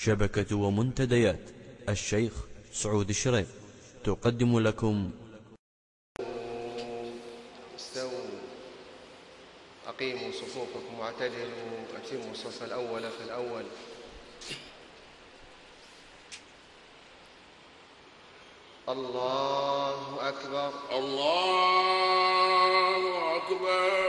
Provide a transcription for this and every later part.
شبكة ومنتديات. الشيخ سعود الشريف. تقدم لكم. استووا. أقيموا صفوفكم واعتدلوا. أتموا الصف الأول في الأول. الله أكبر. الله أكبر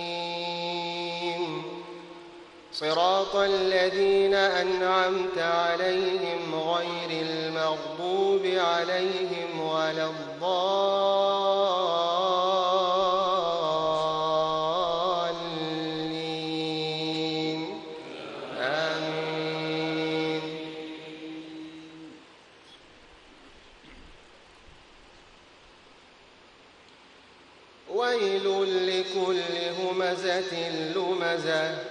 صراط الذين أنعمت عليهم غير المغضوب عليهم ولا الضالين. آمين. ويل لكل همزة لمزة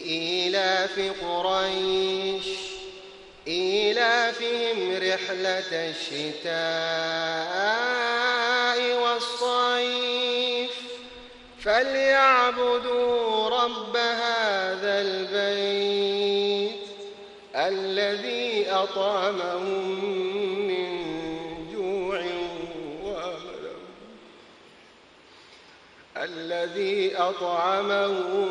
لإيلاف قريش إيلافهم رحلة الشتاء والصيف. فليعبدوا رب هذا البيت الذي أطعمهم من جوع وآمنهم الذي أطعمهم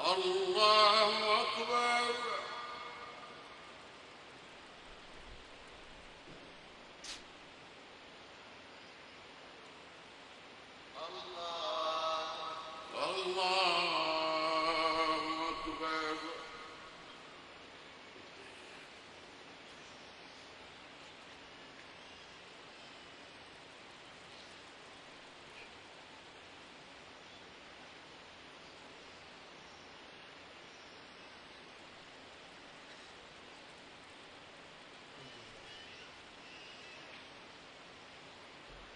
الله أكبر الله أكبر